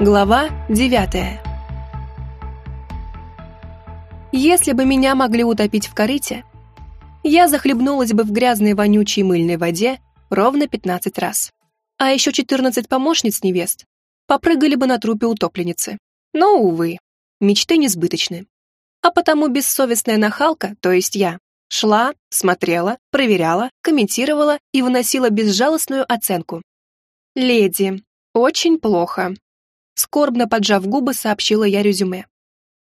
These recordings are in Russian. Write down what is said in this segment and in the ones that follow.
Глава девятая. Если бы меня могли утопить в корыте, я захлебнулась бы в грязной вонючей мыльной воде ровно 15 раз. А еще 14 помощниц невест попрыгали бы на трупе утопленницы. Но, увы, мечты несбыточны. А потому бессовестная нахалка, то есть я, шла, смотрела, проверяла, комментировала и выносила безжалостную оценку. «Леди, очень плохо», скорбно поджав губы, сообщила я резюме.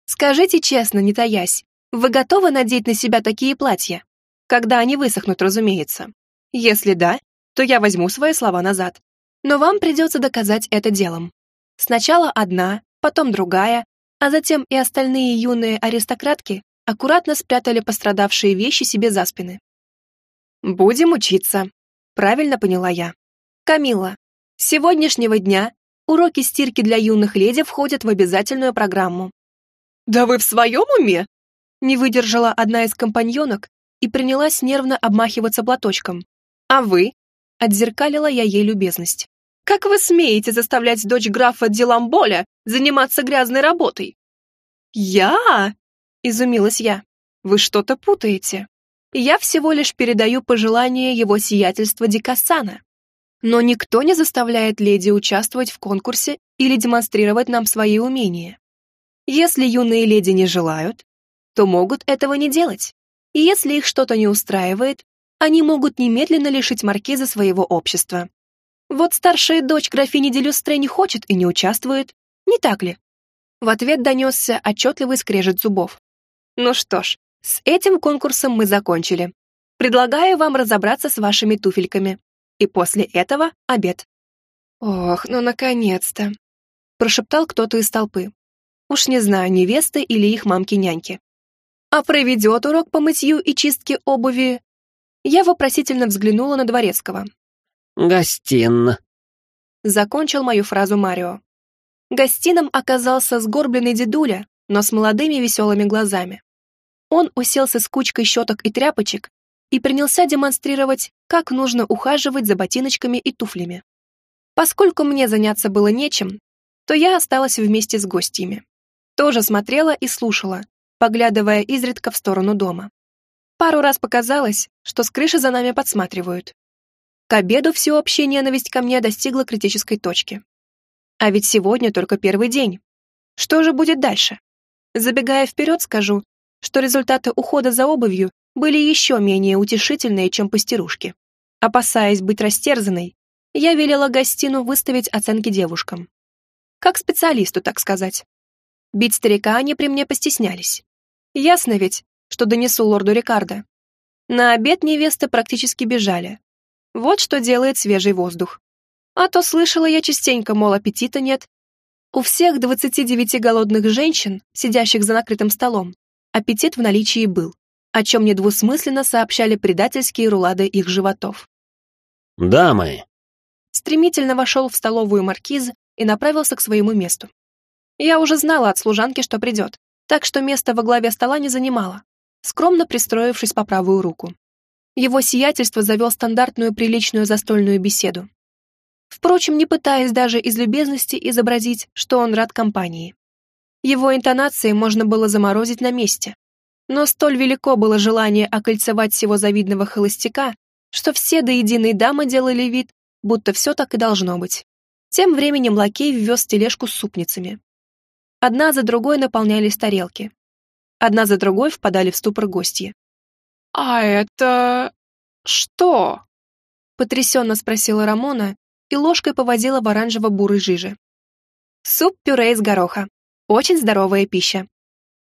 «Скажите честно, не таясь, вы готовы надеть на себя такие платья? Когда они высохнут, разумеется. Если да, то я возьму свои слова назад. Но вам придется доказать это делом. Сначала одна, потом другая, а затем и остальные юные аристократки аккуратно спрятали пострадавшие вещи себе за спины. «Будем учиться», — правильно поняла я. «Камилла, с сегодняшнего дня уроки стирки для юных леди входят в обязательную программу». «Да вы в своем уме?» Не выдержала одна из компаньонок и принялась нервно обмахиваться платочком. «А вы?» — отзеркалила я ей любезность. «Как вы смеете заставлять дочь графа Диламболя заниматься грязной работой?» «Я?» — изумилась я. «Вы что-то путаете. Я всего лишь передаю пожелания его сиятельства Дикасана. Но никто не заставляет леди участвовать в конкурсе или демонстрировать нам свои умения. Если юные леди не желают, то могут этого не делать. И если их что-то не устраивает, они могут немедленно лишить маркиза своего общества. Вот старшая дочь графини Делюстре не хочет и не участвует, не так ли? В ответ донесся отчетливый скрежет зубов. Ну что ж, с этим конкурсом мы закончили. Предлагаю вам разобраться с вашими туфельками. И после этого обед. Ох, ну наконец-то. Прошептал кто-то из толпы. Уж не знаю, невесты или их мамки-няньки. А проведет урок по мытью и чистке обуви? Я вопросительно взглянула на Дворецкого. «Гостин», — закончил мою фразу Марио. Гостином оказался сгорбленный дедуля, но с молодыми веселыми глазами. Он уселся с кучкой щеток и тряпочек и принялся демонстрировать, как нужно ухаживать за ботиночками и туфлями. Поскольку мне заняться было нечем, то я осталась вместе с гостями. Тоже смотрела и слушала, поглядывая изредка в сторону дома. Пару раз показалось, что с крыши за нами подсматривают. К обеду всеобщая ненависть ко мне достигла критической точки. А ведь сегодня только первый день. Что же будет дальше? Забегая вперед, скажу, что результаты ухода за обувью были еще менее утешительные, чем пастерушки. Опасаясь быть растерзанной, я велела гостину выставить оценки девушкам. Как специалисту, так сказать. Бить старика они при мне постеснялись. Ясно ведь, что донесу лорду Рикардо. На обед невесты практически бежали. Вот что делает свежий воздух. А то слышала я частенько, мол, аппетита нет. У всех 29 голодных женщин, сидящих за накрытым столом, аппетит в наличии был о чем недвусмысленно сообщали предательские рулады их животов. «Дамы!» Стремительно вошел в столовую маркиз и направился к своему месту. Я уже знала от служанки, что придет, так что место во главе стола не занимала, скромно пристроившись по правую руку. Его сиятельство завел стандартную приличную застольную беседу. Впрочем, не пытаясь даже из любезности изобразить, что он рад компании. Его интонации можно было заморозить на месте, но столь велико было желание окольцевать всего завидного холостяка, что все до единой дамы делали вид, будто все так и должно быть. Тем временем лакей ввез тележку с супницами. Одна за другой наполнялись тарелки. Одна за другой впадали в ступор гости. «А это... что?» Потрясенно спросила Рамона и ложкой повозила в оранжево-бурой жиже. «Суп-пюре из гороха. Очень здоровая пища.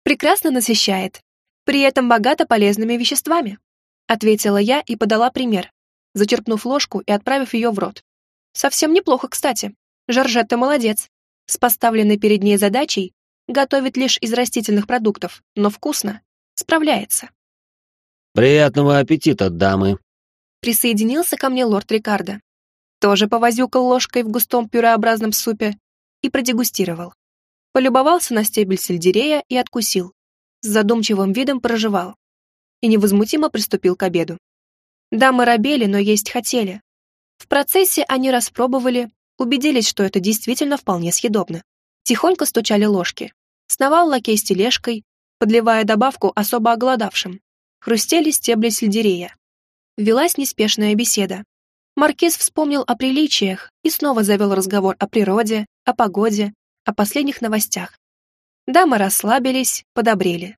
Прекрасно насыщает при этом богата полезными веществами», ответила я и подала пример, зачерпнув ложку и отправив ее в рот. Совсем неплохо, кстати. Жоржетта молодец. С поставленной перед ней задачей готовит лишь из растительных продуктов, но вкусно. Справляется. «Приятного аппетита, дамы!» Присоединился ко мне лорд Рикардо. Тоже повозюкал ложкой в густом пюреобразном супе и продегустировал. Полюбовался на стебель сельдерея и откусил с задумчивым видом проживал и невозмутимо приступил к обеду. Дамы робели, но есть хотели. В процессе они распробовали, убедились, что это действительно вполне съедобно. Тихонько стучали ложки. Сновал лакей с тележкой, подливая добавку особо оголодавшим. Хрустели стебли сельдерея. Велась неспешная беседа. Маркиз вспомнил о приличиях и снова завел разговор о природе, о погоде, о последних новостях. Дамы расслабились, подобрели.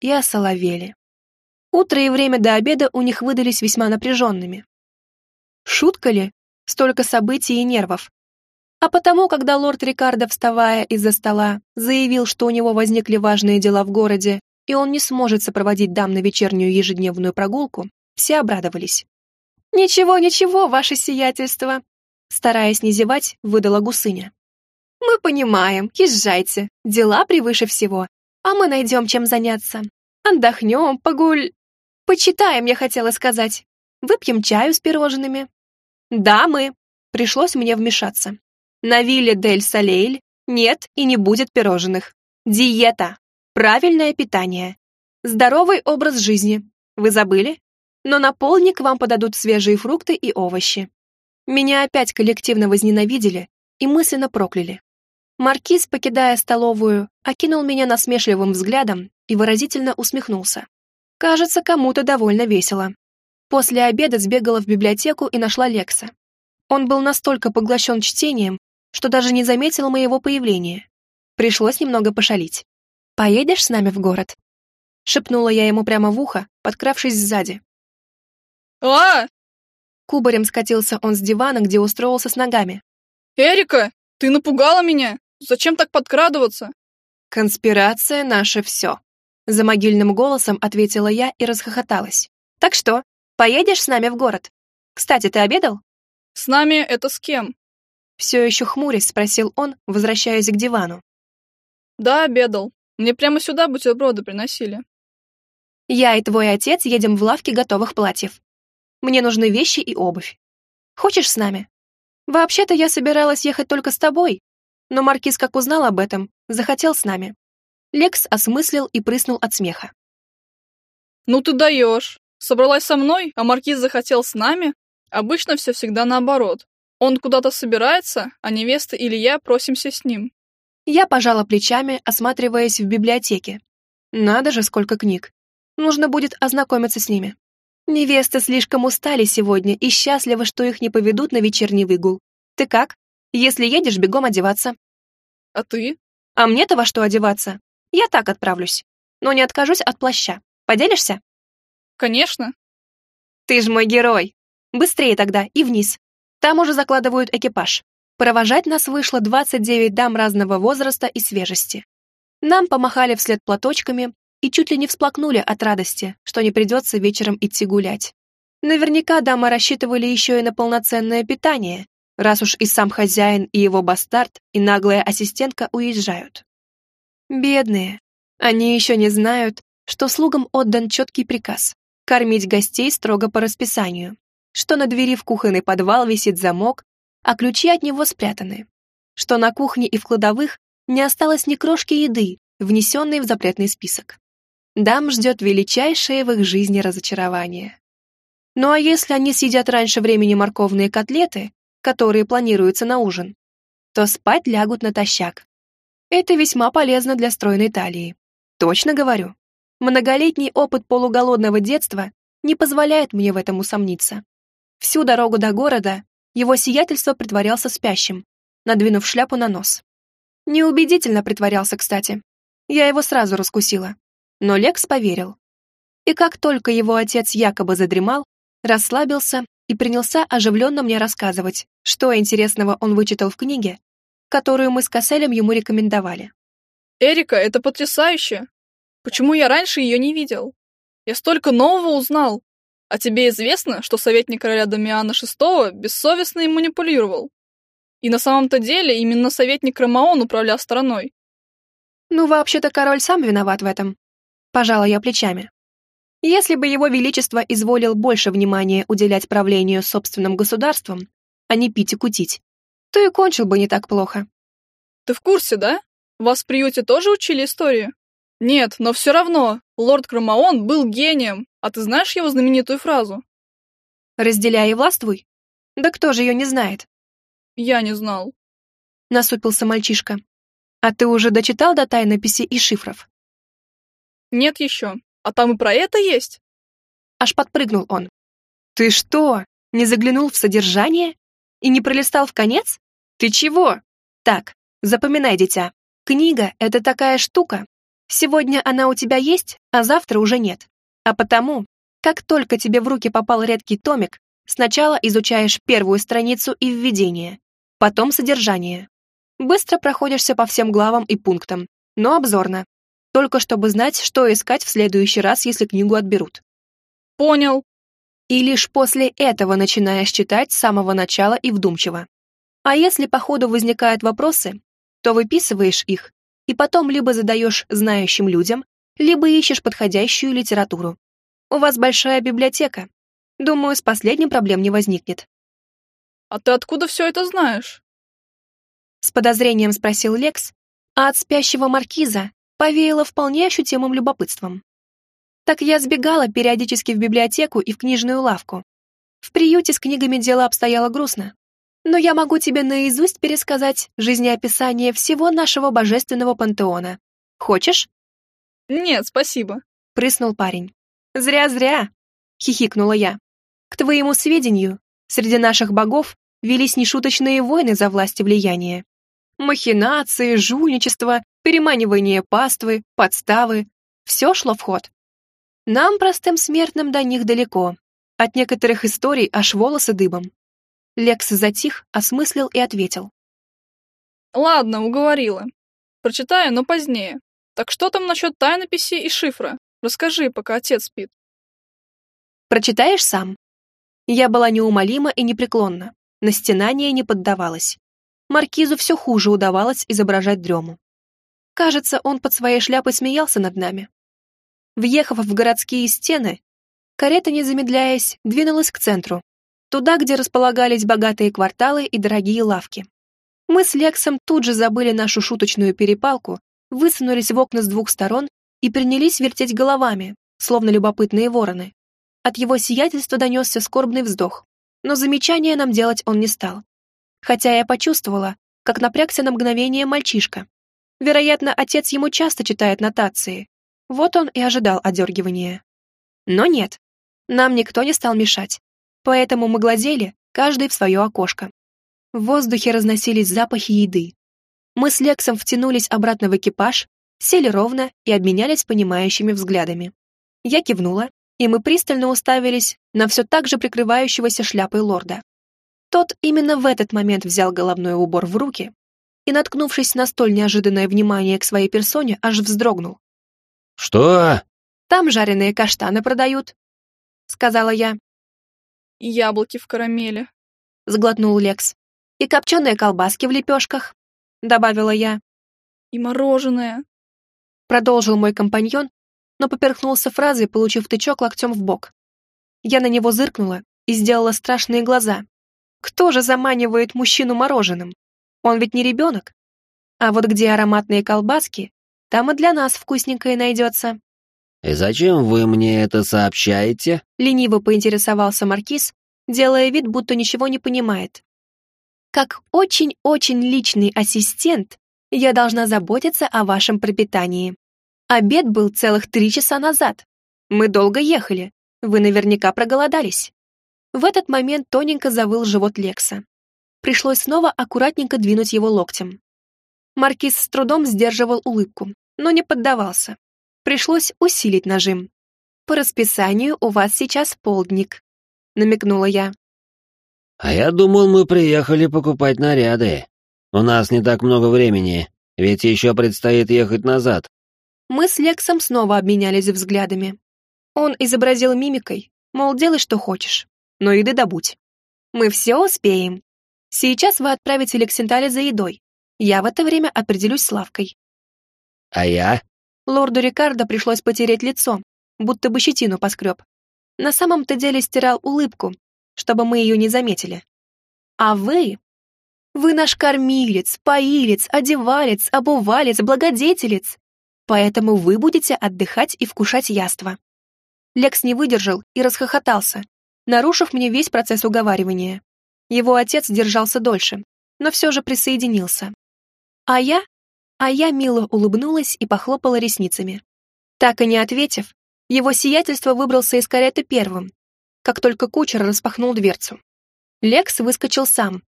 И осоловели. Утро и время до обеда у них выдались весьма напряженными. Шутка ли? Столько событий и нервов. А потому, когда лорд Рикардо, вставая из-за стола, заявил, что у него возникли важные дела в городе, и он не сможет сопроводить дам на вечернюю ежедневную прогулку, все обрадовались. «Ничего, ничего, ваше сиятельство!» Стараясь не зевать, выдала гусыня. «Мы понимаем, езжайте, дела превыше всего, а мы найдем чем заняться. Отдохнем, погуль... Почитаем, я хотела сказать. Выпьем чаю с пирожными». «Да, мы». Пришлось мне вмешаться. На вилле Дель Салейль нет и не будет пирожных. Диета. Правильное питание. Здоровый образ жизни. Вы забыли? но на полник вам подадут свежие фрукты и овощи. Меня опять коллективно возненавидели и мысленно прокляли. Маркиз, покидая столовую, окинул меня насмешливым взглядом и выразительно усмехнулся. Кажется, кому-то довольно весело. После обеда сбегала в библиотеку и нашла Лекса. Он был настолько поглощен чтением, что даже не заметил моего появления. Пришлось немного пошалить. «Поедешь с нами в город?» Шепнула я ему прямо в ухо, подкравшись сзади. «А!» Кубарем скатился он с дивана, где устроился с ногами. «Эрика, ты напугала меня! Зачем так подкрадываться?» «Конспирация — наше все», — за могильным голосом ответила я и расхохоталась. «Так что, поедешь с нами в город? Кстати, ты обедал?» «С нами это с кем?» Все еще хмурясь спросил он, возвращаясь к дивану. «Да, обедал. Мне прямо сюда бутерброды приносили». «Я и твой отец едем в лавке готовых платьев. Мне нужны вещи и обувь. Хочешь с нами? Вообще-то я собиралась ехать только с тобой, но Маркиз, как узнал об этом, захотел с нами. Лекс осмыслил и прыснул от смеха. «Ну ты даешь. Собралась со мной, а Маркиз захотел с нами? Обычно все всегда наоборот. Он куда-то собирается, а невеста или я просимся с ним». Я пожала плечами, осматриваясь в библиотеке. Надо же, сколько книг. Нужно будет ознакомиться с ними. Невесты слишком устали сегодня и счастливы, что их не поведут на вечерний выгул. Ты как? Если едешь, бегом одеваться. А ты? А мне-то во что одеваться? Я так отправлюсь. Но не откажусь от плаща. Поделишься? Конечно. Ты ж мой герой. Быстрее тогда и вниз. Там уже закладывают экипаж. Провожать нас вышло 29 дам разного возраста и свежести. Нам помахали вслед платочками, и чуть ли не всплакнули от радости, что не придется вечером идти гулять. Наверняка дамы рассчитывали еще и на полноценное питание, раз уж и сам хозяин, и его бастард, и наглая ассистентка уезжают. Бедные. Они еще не знают, что слугам отдан четкий приказ — кормить гостей строго по расписанию, что на двери в кухонный подвал висит замок, а ключи от него спрятаны, что на кухне и в кладовых не осталось ни крошки еды, внесенной в запретный список дам ждет величайшее в их жизни разочарование. Ну а если они съедят раньше времени морковные котлеты, которые планируются на ужин, то спать лягут натощак. Это весьма полезно для стройной талии. Точно говорю. Многолетний опыт полуголодного детства не позволяет мне в этом усомниться. Всю дорогу до города его сиятельство притворялся спящим, надвинув шляпу на нос. Неубедительно притворялся, кстати. Я его сразу раскусила но Лекс поверил. И как только его отец якобы задремал, расслабился и принялся оживленно мне рассказывать, что интересного он вычитал в книге, которую мы с Касселем ему рекомендовали. «Эрика, это потрясающе! Почему я раньше ее не видел? Я столько нового узнал. А тебе известно, что советник короля Дамиана VI бессовестно им манипулировал? И на самом-то деле именно советник Ромаон управлял страной. Ну, вообще-то король сам виноват в этом. Пожала я плечами. Если бы его величество изволил больше внимания уделять правлению собственным государством, а не пить и кутить, то и кончил бы не так плохо. Ты в курсе, да? Вас в приюте тоже учили историю? Нет, но все равно, лорд Кромаон был гением, а ты знаешь его знаменитую фразу? «Разделяй и властвуй»? Да кто же ее не знает? Я не знал. Насупился мальчишка. А ты уже дочитал до тайнописи и шифров? Нет еще. А там и про это есть? Аж подпрыгнул он. Ты что, не заглянул в содержание? И не пролистал в конец? Ты чего? Так, запоминай, дитя. Книга — это такая штука. Сегодня она у тебя есть, а завтра уже нет. А потому, как только тебе в руки попал редкий томик, сначала изучаешь первую страницу и введение, потом содержание. Быстро проходишься по всем главам и пунктам, но обзорно, только чтобы знать, что искать в следующий раз, если книгу отберут. Понял. И лишь после этого начинаешь читать с самого начала и вдумчиво. А если по ходу возникают вопросы, то выписываешь их и потом либо задаешь знающим людям, либо ищешь подходящую литературу. У вас большая библиотека. Думаю, с последним проблем не возникнет. А ты откуда все это знаешь? С подозрением спросил Лекс, а от спящего маркиза повеяло вполне ощутимым любопытством. Так я сбегала периодически в библиотеку и в книжную лавку. В приюте с книгами дело обстояло грустно. Но я могу тебе наизусть пересказать жизнеописание всего нашего божественного пантеона. Хочешь? Нет, спасибо. Прыснул парень. Зря-зря, хихикнула я. К твоему сведению, среди наших богов велись нешуточные войны за власть и влияние. Махинации, жульничество, переманивание паствы, подставы — все шло в ход. Нам, простым смертным, до них далеко. От некоторых историй аж волосы дыбом. Лекс затих, осмыслил и ответил. Ладно, уговорила. Прочитаю, но позднее. Так что там насчет тайнописи и шифра? Расскажи, пока отец спит. Прочитаешь сам? Я была неумолима и непреклонна. На стенание не поддавалась. Маркизу все хуже удавалось изображать дрему. Кажется, он под своей шляпой смеялся над нами. Въехав в городские стены, карета, не замедляясь, двинулась к центру, туда, где располагались богатые кварталы и дорогие лавки. Мы с Лексом тут же забыли нашу шуточную перепалку, высунулись в окна с двух сторон и принялись вертеть головами, словно любопытные вороны. От его сиятельства донесся скорбный вздох, но замечания нам делать он не стал. Хотя я почувствовала, как напрягся на мгновение мальчишка, Вероятно, отец ему часто читает нотации. Вот он и ожидал одергивания. Но нет, нам никто не стал мешать. Поэтому мы глазели, каждый в свое окошко. В воздухе разносились запахи еды. Мы с Лексом втянулись обратно в экипаж, сели ровно и обменялись понимающими взглядами. Я кивнула, и мы пристально уставились на все так же прикрывающегося шляпой лорда. Тот именно в этот момент взял головной убор в руки и, наткнувшись на столь неожиданное внимание к своей персоне, аж вздрогнул. «Что?» «Там жареные каштаны продают», — сказала я. «Яблоки в карамели», — сглотнул Лекс. «И копченые колбаски в лепешках», — добавила я. «И мороженое», — продолжил мой компаньон, но поперхнулся фразой, получив тычок локтем в бок. Я на него зыркнула и сделала страшные глаза. Кто же заманивает мужчину мороженым? Он ведь не ребенок. А вот где ароматные колбаски, там и для нас вкусненькое найдется. «И зачем вы мне это сообщаете?» Лениво поинтересовался Маркиз, делая вид, будто ничего не понимает. «Как очень-очень личный ассистент, я должна заботиться о вашем пропитании. Обед был целых три часа назад. Мы долго ехали. Вы наверняка проголодались». В этот момент тоненько завыл живот Лекса пришлось снова аккуратненько двинуть его локтем. Маркиз с трудом сдерживал улыбку, но не поддавался. Пришлось усилить нажим. «По расписанию у вас сейчас полдник», — намекнула я. «А я думал, мы приехали покупать наряды. У нас не так много времени, ведь еще предстоит ехать назад». Мы с Лексом снова обменялись взглядами. Он изобразил мимикой, мол, делай, что хочешь, но еды добудь. Мы все успеем. Сейчас вы отправите Лексентале за едой. Я в это время определюсь с Лавкой». «А я?» Лорду Рикардо пришлось потереть лицо, будто бы щетину поскреб. На самом-то деле стирал улыбку, чтобы мы ее не заметили. «А вы? Вы наш кормилец, поилец, одевалец, обувалец, благодетелец. Поэтому вы будете отдыхать и вкушать яство». Лекс не выдержал и расхохотался, нарушив мне весь процесс уговаривания. Его отец держался дольше, но все же присоединился. А я? а я мило улыбнулась и похлопала ресницами. Так и не ответив, его сиятельство выбрался из кареты первым, как только кучер распахнул дверцу. Лекс выскочил сам,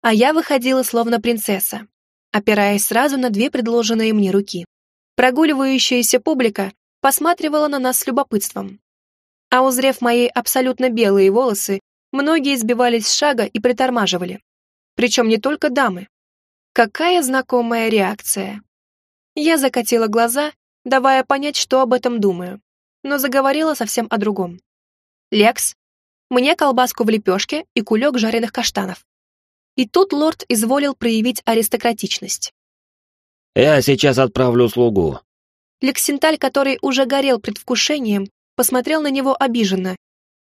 а я выходила словно принцесса, опираясь сразу на две предложенные мне руки. Прогуливающаяся публика посматривала на нас с любопытством. А узрев мои абсолютно белые волосы, многие сбивались с шага и притормаживали. Причем не только дамы. Какая знакомая реакция. Я закатила глаза, давая понять, что об этом думаю, но заговорила совсем о другом. «Лекс, мне колбаску в лепешке и кулек жареных каштанов». И тут лорд изволил проявить аристократичность. «Я сейчас отправлю слугу». Лексенталь, который уже горел предвкушением, посмотрел на него обиженно,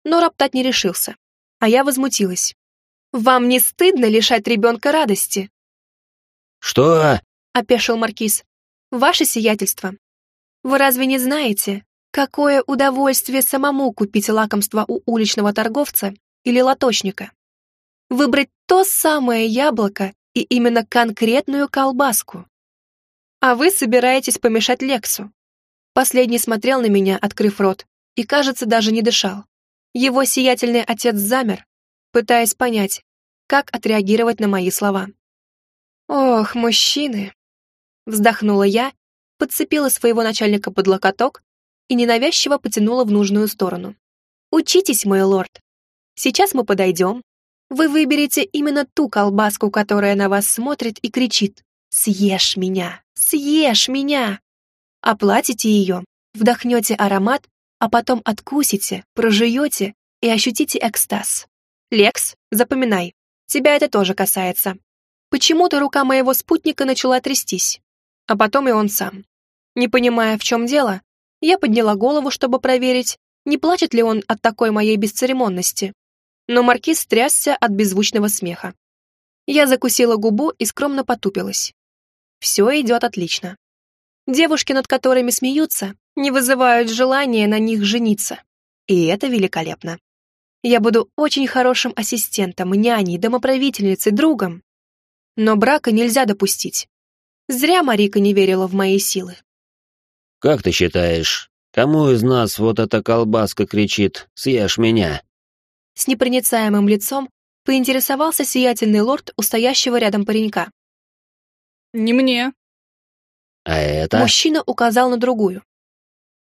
но роптать не решился. А я возмутилась. «Вам не стыдно лишать ребенка радости?» «Что?» — опешил маркиз. «Ваше сиятельство. Вы разве не знаете, какое удовольствие самому купить лакомство у уличного торговца или лоточника? Выбрать то самое яблоко и именно конкретную колбаску. А вы собираетесь помешать Лексу. Последний смотрел на меня, открыв рот, и, кажется, даже не дышал. Его сиятельный отец замер, пытаясь понять, как отреагировать на мои слова. «Ох, мужчины!» Вздохнула я, подцепила своего начальника под локоток и ненавязчиво потянула в нужную сторону. «Учитесь, мой лорд. Сейчас мы подойдем. Вы выберете именно ту колбаску, которая на вас смотрит и кричит «Съешь меня! Съешь меня!» Оплатите ее, вдохнете аромат, а потом откусите, прожуете и ощутите экстаз. Лекс, запоминай, тебя это тоже касается. Почему-то рука моего спутника начала трястись, а потом и он сам. Не понимая, в чем дело, я подняла голову, чтобы проверить, не плачет ли он от такой моей бесцеремонности. Но маркиз трясся от беззвучного смеха. Я закусила губу и скромно потупилась. Все идет отлично. Девушки, над которыми смеются, не вызывают желания на них жениться. И это великолепно. Я буду очень хорошим ассистентом, няней, домоправительницей, другом. Но брака нельзя допустить. Зря Марика не верила в мои силы. «Как ты считаешь, кому из нас вот эта колбаска кричит «Съешь меня»?» С непроницаемым лицом поинтересовался сиятельный лорд у стоящего рядом паренька. «Не мне». «А это?» Мужчина указал на другую.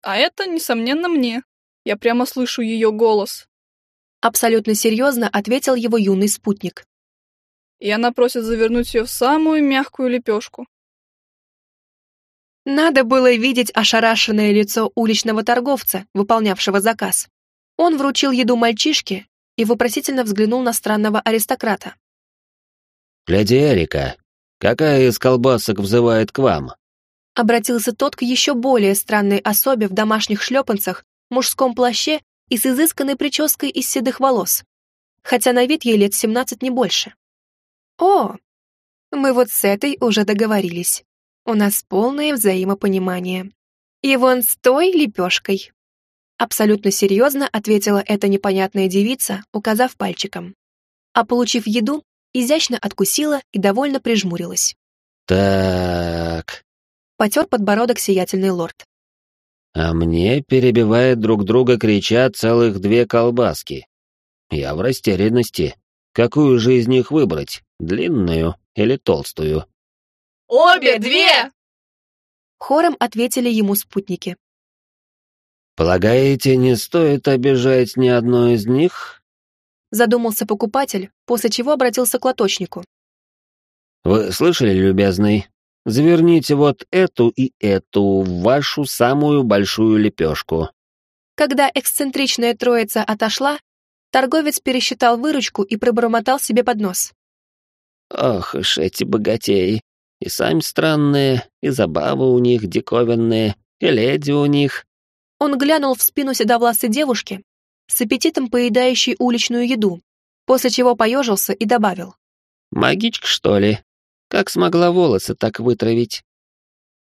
«А это, несомненно, мне. Я прямо слышу ее голос». Абсолютно серьезно ответил его юный спутник и она просит завернуть ее в самую мягкую лепешку. Надо было видеть ошарашенное лицо уличного торговца, выполнявшего заказ. Он вручил еду мальчишке и вопросительно взглянул на странного аристократа. «Леди Эрика, какая из колбасок взывает к вам?» Обратился тот к еще более странной особе в домашних шлепанцах, мужском плаще и с изысканной прической из седых волос, хотя на вид ей лет семнадцать не больше. «О, мы вот с этой уже договорились. У нас полное взаимопонимание. И вон с той лепешкой». Абсолютно серьезно ответила эта непонятная девица, указав пальчиком. А получив еду, изящно откусила и довольно прижмурилась. «Так...» Потер подбородок сиятельный лорд. «А мне, перебивая друг друга, кричат целых две колбаски. Я в растерянности. Какую же из них выбрать, длинную или толстую? «Обе две!» Хором ответили ему спутники. «Полагаете, не стоит обижать ни одной из них?» Задумался покупатель, после чего обратился к лоточнику. «Вы слышали, любезный? Заверните вот эту и эту в вашу самую большую лепешку». Когда эксцентричная троица отошла, Торговец пересчитал выручку и пробормотал себе под нос. «Ох уж эти богатеи! И сами странные, и забавы у них диковинные, и леди у них». Он глянул в спину седовласой девушки, с аппетитом поедающей уличную еду, после чего поежился и добавил. «Магичка, что ли? Как смогла волосы так вытравить?»